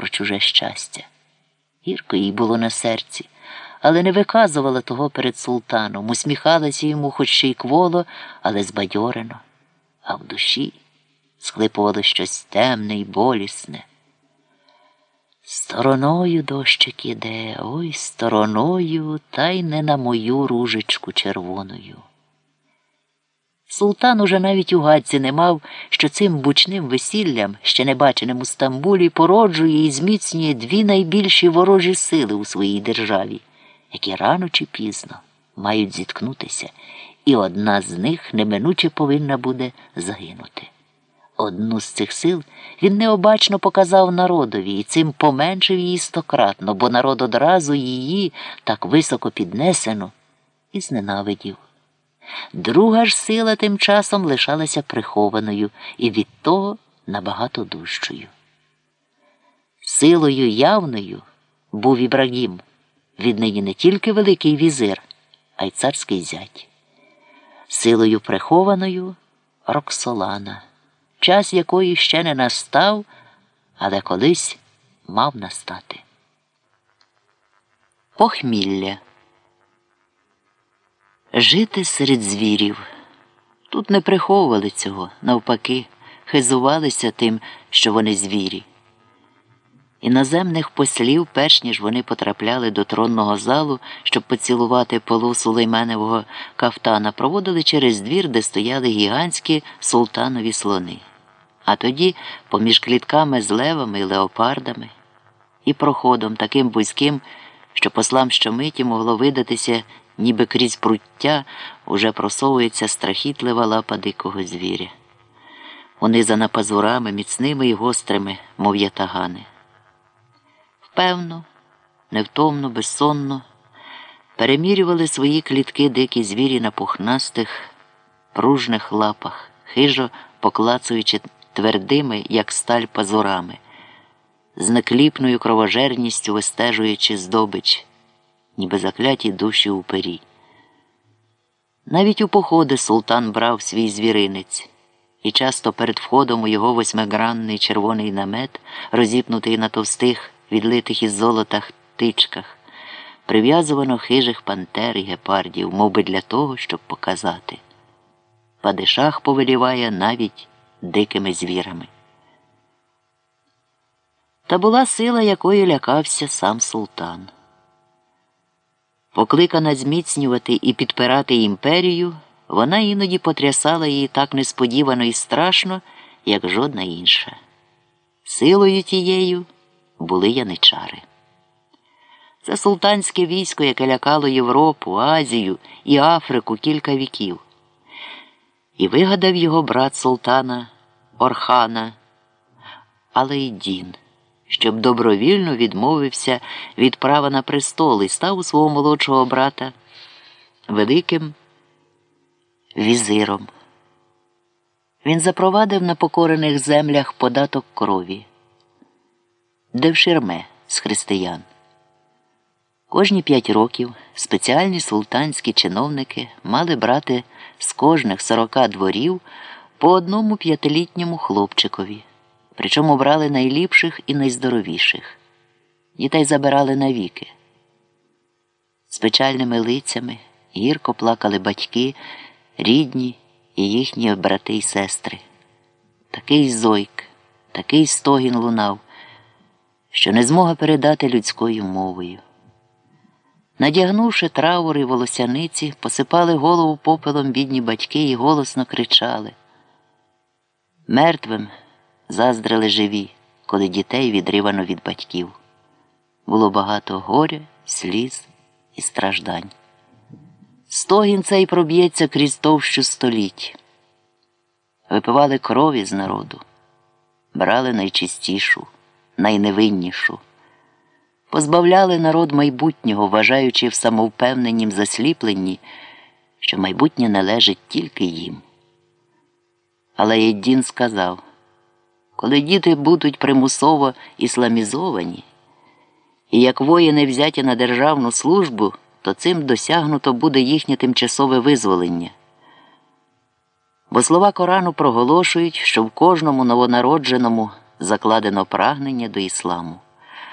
про чуже щастя. Гірко їй було на серці, але не виказувала того перед султаном, усміхалася йому, хоч й кволо, але збадьорено, а в душі схлипувало щось темне й болісне. Стороною дощик іде, ой стороною, та й не на мою ружечку червоною. Султан уже навіть у гадці не мав, що цим бучним весіллям, ще не баченим у Стамбулі, породжує і зміцнює дві найбільші ворожі сили у своїй державі, які рано чи пізно мають зіткнутися, і одна з них неминуче повинна буде загинути. Одну з цих сил він необачно показав народові і цим поменшив її стократно, бо народ одразу її так високо піднесено і зненавидів. Друга ж сила тим часом лишалася прихованою і від того набагато дужчою. Силою явною був Ібрагім, віднині не тільки Великий візир, а й царський зять. Силою прихованою Роксолана, час якої ще не настав, але колись мав настати. Похмілля Жити серед звірів. Тут не приховували цього, навпаки, хизувалися тим, що вони звірі. Іноземних послів, перш ніж вони потрапляли до тронного залу, щоб поцілувати полу сулейменового кафтана, проводили через двір, де стояли гігантські султанові слони. А тоді, поміж клітками з левами і леопардами, і проходом таким вузьким, що послам щомиті могло видатися ніби крізь пруття уже просовується страхітлива лапа дикого звіря. Унизана пазурами, міцними і гострими, мов ятагани. Впевно, невтомно, безсонно перемірювали свої клітки дикі звірі на пухнастих, пружних лапах, хижо поклацуючи твердими, як сталь пазурами, з некліпною кровожерністю вистежуючи здобич ніби закляті душі у пері. Навіть у походи султан брав свій звіринець, і часто перед входом у його восьмигранний червоний намет, розіпнутий на товстих, відлитих із золота тичках, прив'язувано хижих пантер і гепардів, мов би для того, щоб показати. Падишах повеліває навіть дикими звірами. Та була сила, якої лякався сам султан. Покликана зміцнювати і підпирати імперію, вона іноді потрясала її так несподівано і страшно, як жодна інша. Силою тією були яничари. Це султанське військо, яке лякало Європу, Азію і Африку кілька віків. І вигадав його брат султана Орхана, але й Дін щоб добровільно відмовився від права на престол і став у свого молодшого брата великим візиром. Він запровадив на покорених землях податок крові, де в з християн. Кожні п'ять років спеціальні султанські чиновники мали брати з кожних сорока дворів по одному п'ятилітньому хлопчикові причому брали найліпших і найздоровіших. Дітей забирали навіки. З печальними лицями гірко плакали батьки, рідні і їхні брати й сестри. Такий зойк, такий стогін лунав, що не змога передати людською мовою. Надягнувши траури волосяниці, посипали голову попелом бідні батьки і голосно кричали. Мертвим заздрили живі, коли дітей відривано від батьків. Було багато горя, сліз і страждань. Стогін цей проб'ється крізь товщу століть. Випивали крові з народу, брали найчистішу, найневиннішу, позбавляли народ майбутнього, вважаючи в самовпевненім засліпленні, що майбутнє належить тільки їм. Але Єддін сказав коли діти будуть примусово ісламізовані, і як воїни взяті на державну службу, то цим досягнуто буде їхнє тимчасове визволення. Бо слова Корану проголошують, що в кожному новонародженому закладено прагнення до ісламу.